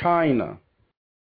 China.